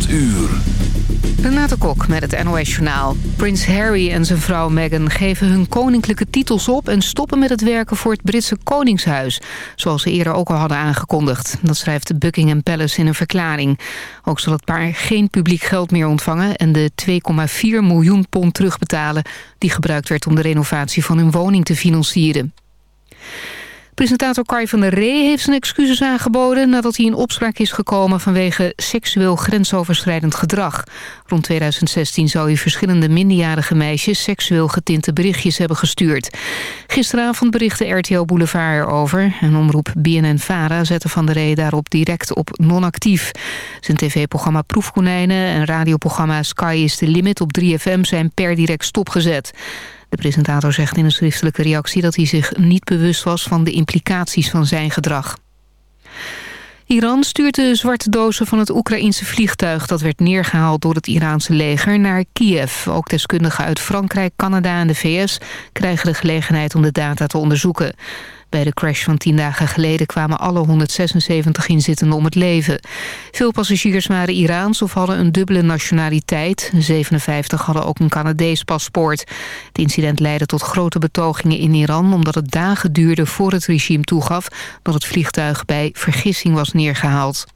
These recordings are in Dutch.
8 uur. Renate Kok met het NOS Journaal. Prins Harry en zijn vrouw Meghan geven hun koninklijke titels op... en stoppen met het werken voor het Britse Koningshuis. Zoals ze eerder ook al hadden aangekondigd. Dat schrijft Buckingham Palace in een verklaring. Ook zal het paar geen publiek geld meer ontvangen... en de 2,4 miljoen pond terugbetalen... die gebruikt werd om de renovatie van hun woning te financieren. Presentator Kai van der Ree heeft zijn excuses aangeboden... nadat hij in opspraak is gekomen vanwege seksueel grensoverschrijdend gedrag. Rond 2016 zou hij verschillende minderjarige meisjes... seksueel getinte berichtjes hebben gestuurd. Gisteravond berichtte RTL Boulevard erover... en omroep BNN-Vara zette van der Ree daarop direct op non-actief. Zijn tv-programma Proefkonijnen en radioprogramma Sky is the Limit op 3FM... zijn per direct stopgezet. De presentator zegt in een schriftelijke reactie dat hij zich niet bewust was van de implicaties van zijn gedrag. Iran stuurt de zwarte dozen van het Oekraïense vliegtuig... dat werd neergehaald door het Iraanse leger naar Kiev. Ook deskundigen uit Frankrijk, Canada en de VS... krijgen de gelegenheid om de data te onderzoeken. Bij de crash van tien dagen geleden kwamen alle 176 inzittenden om het leven. Veel passagiers waren Iraans of hadden een dubbele nationaliteit. 57 hadden ook een Canadees paspoort. Het incident leidde tot grote betogingen in Iran... omdat het dagen duurde voor het regime toegaf... dat het vliegtuig bij vergissing was neergehaald.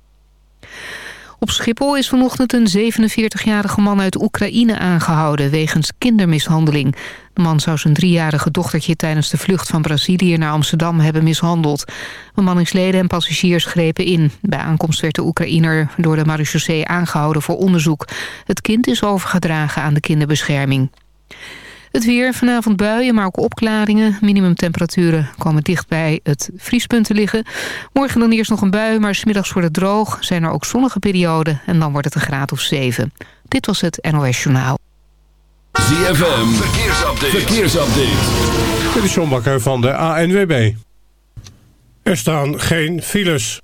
Op Schiphol is vanochtend een 47-jarige man uit Oekraïne aangehouden... wegens kindermishandeling. De man zou zijn driejarige dochtertje tijdens de vlucht van Brazilië naar Amsterdam hebben mishandeld. Bemanningsleden en passagiers grepen in. Bij aankomst werd de Oekraïner door de marechaussee aangehouden voor onderzoek. Het kind is overgedragen aan de kinderbescherming. Het weer, vanavond buien, maar ook opklaringen. Minimumtemperaturen komen dicht bij het vriespunt te liggen. Morgen dan eerst nog een bui, maar smiddags wordt het droog. Zijn er ook zonnige perioden en dan wordt het een graad of 7. Dit was het NOS Journaal. ZFM, verkeersupdate. verkeersupdate. Dit is John Bakker van de ANWB. Er staan geen files.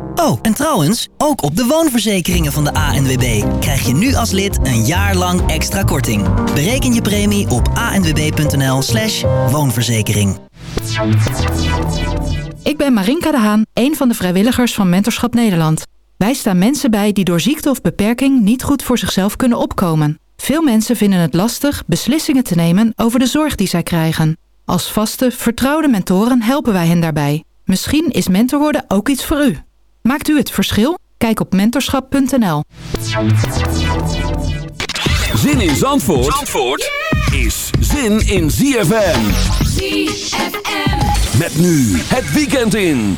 Oh, en trouwens, ook op de woonverzekeringen van de ANWB krijg je nu als lid een jaar lang extra korting. Bereken je premie op anwb.nl slash woonverzekering. Ik ben Marinka de Haan, een van de vrijwilligers van Mentorschap Nederland. Wij staan mensen bij die door ziekte of beperking niet goed voor zichzelf kunnen opkomen. Veel mensen vinden het lastig beslissingen te nemen over de zorg die zij krijgen. Als vaste, vertrouwde mentoren helpen wij hen daarbij. Misschien is mentor worden ook iets voor u. Maakt u het verschil? Kijk op mentorschap.nl. Zin in Zandvoort, Zandvoort is zin in ZFM. ZFM. Met nu het weekend in.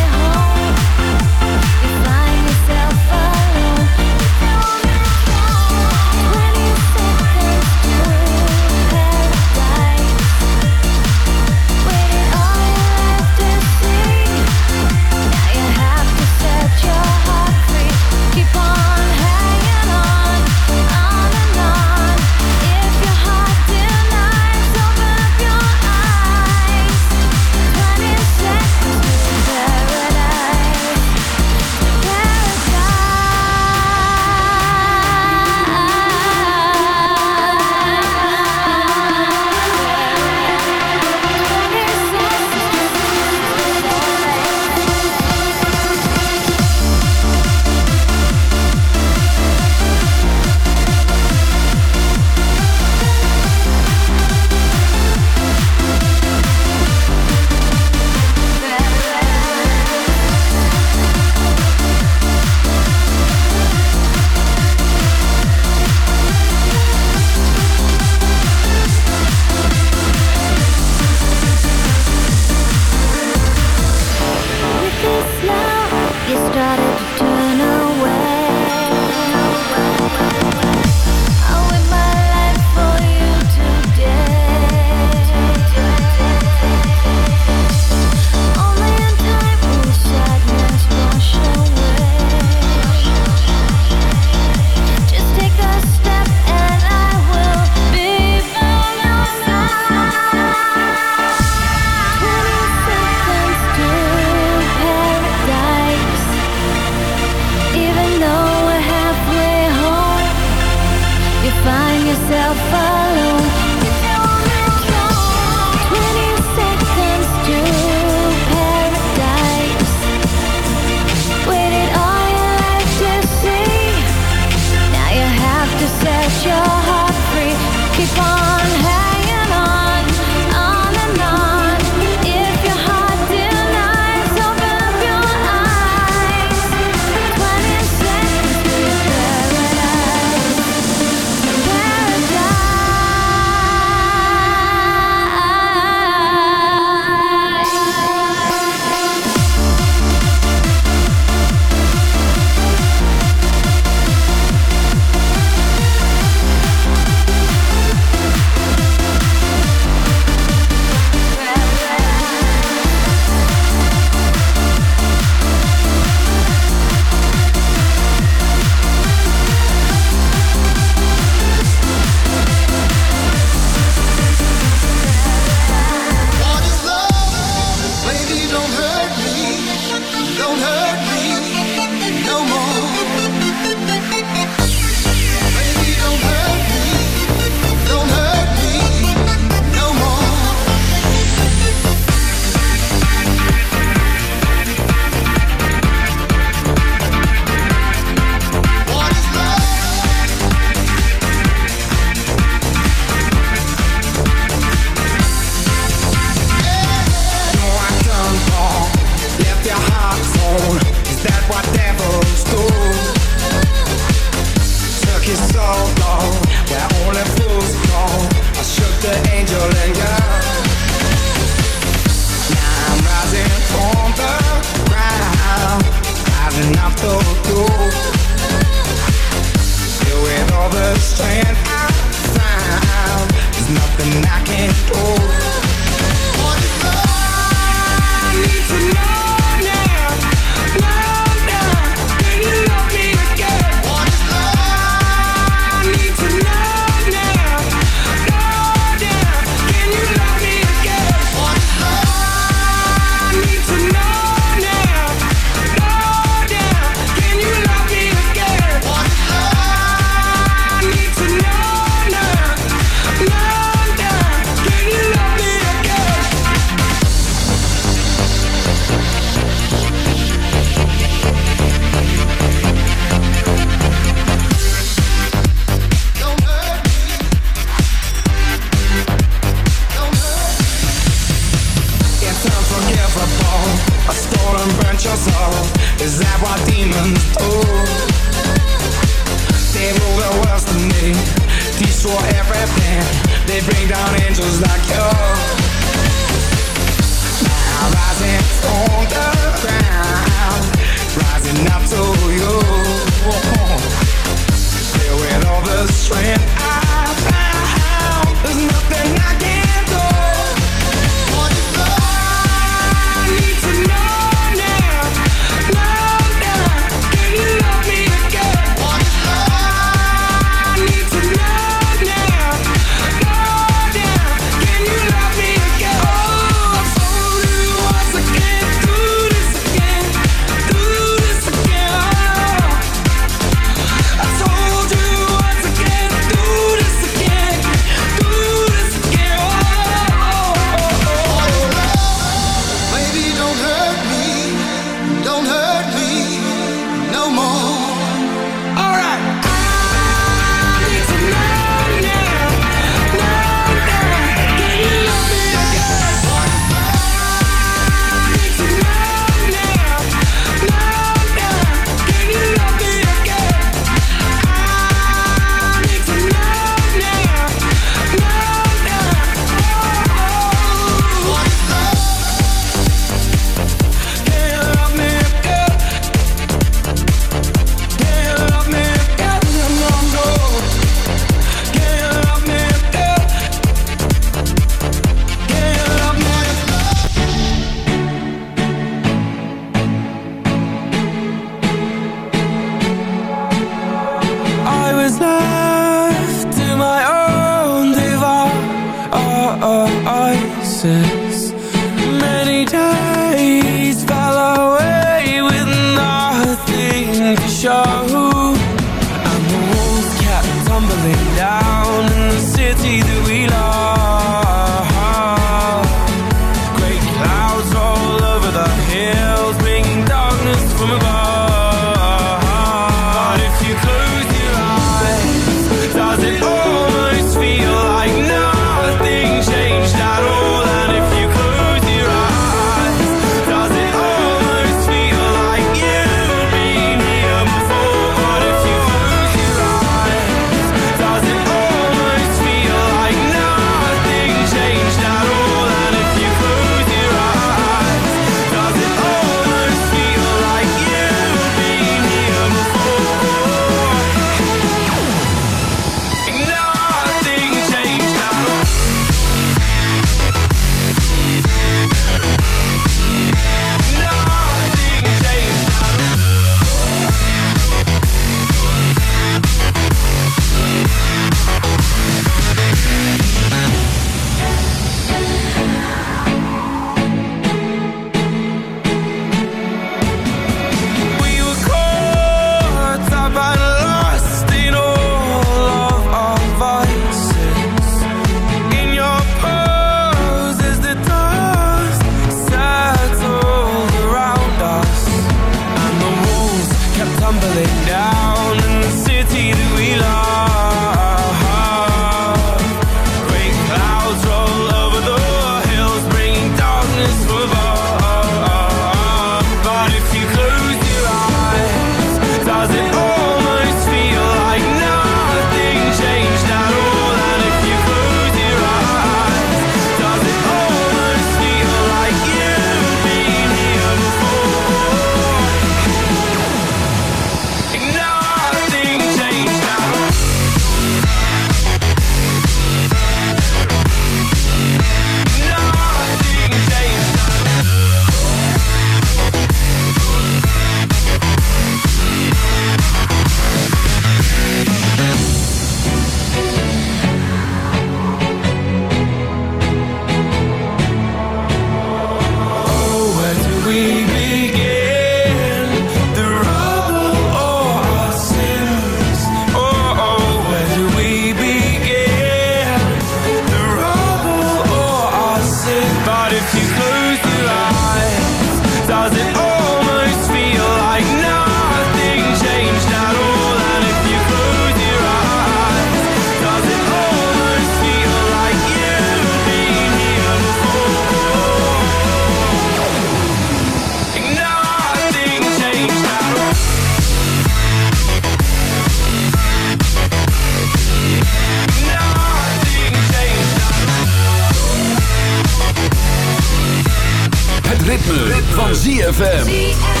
ZFM.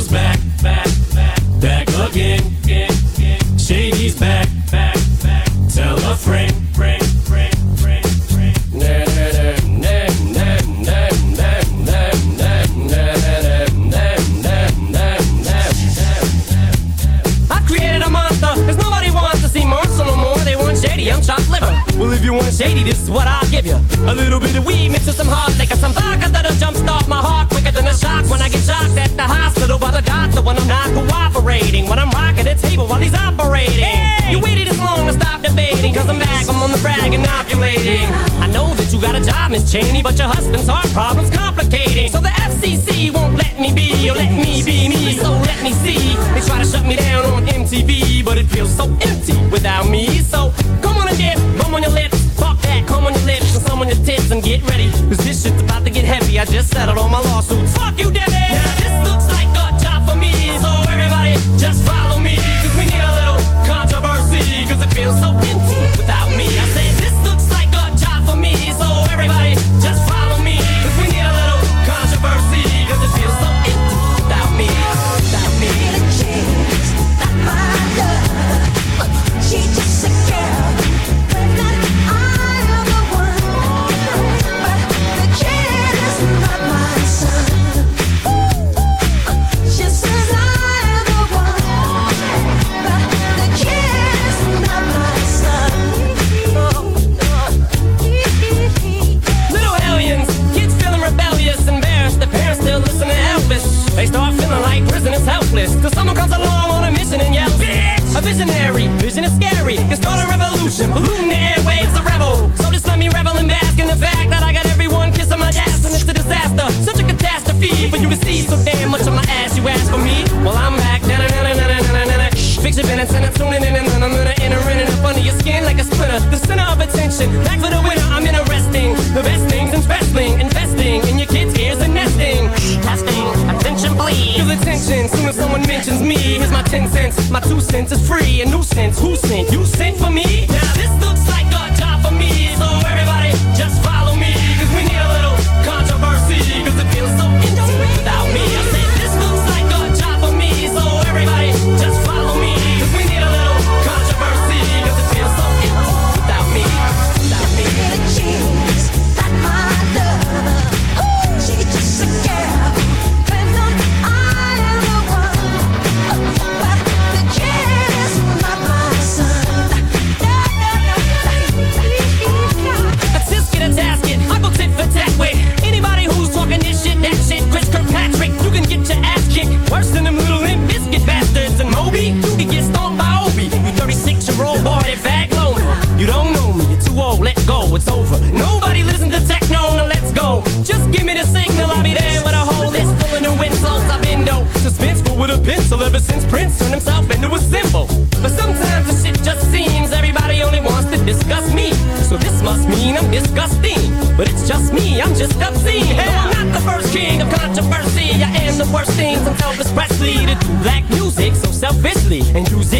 Diesel's back, back, back, back again. Shady's back, back, back. Tell a friend, friend, friend, friend, friend. Nah, nah, nah, nah, nah, nah, nah, nah, I created a monster, nobody wants to see Marcel no more. They want Shady, I'm chopped liver. Well, if you want Shady, this is what I'll give you. A little bit of weed mixed with some hard liquor, some vodka that'll jumpstart my heart than a shock when I get shocked at the hospital by the doctor when I'm not cooperating. When I'm rocking the table while he's operating. Hey! You waited this long to stop debating, cause I'm back, I'm on the brag, inoculating. I know that you got a job, Miss Cheney, but your husband's heart problem's complicating. So the FCC won't let me be, or let me be me, so let me see. They try to shut me down on MTV, but it feels so empty without me. So come on and dip, bum on your lips that. Come on your lips and some on your tits and get ready. Cause this shit's about to get heavy. I just settled all my lawsuits. Fuck you, Debbie! Now this looks like a job for me. So everybody just follow me. Cause we need a little controversy. Cause it feels so empty without scary. You start a revolution. Balloon ten cents. My two cents is free. A nuisance. Who sent? You sent for me? Now this looks like a job for me. So everybody, just. Worst things I'm self-expressly to do. Black music so selfishly and use it.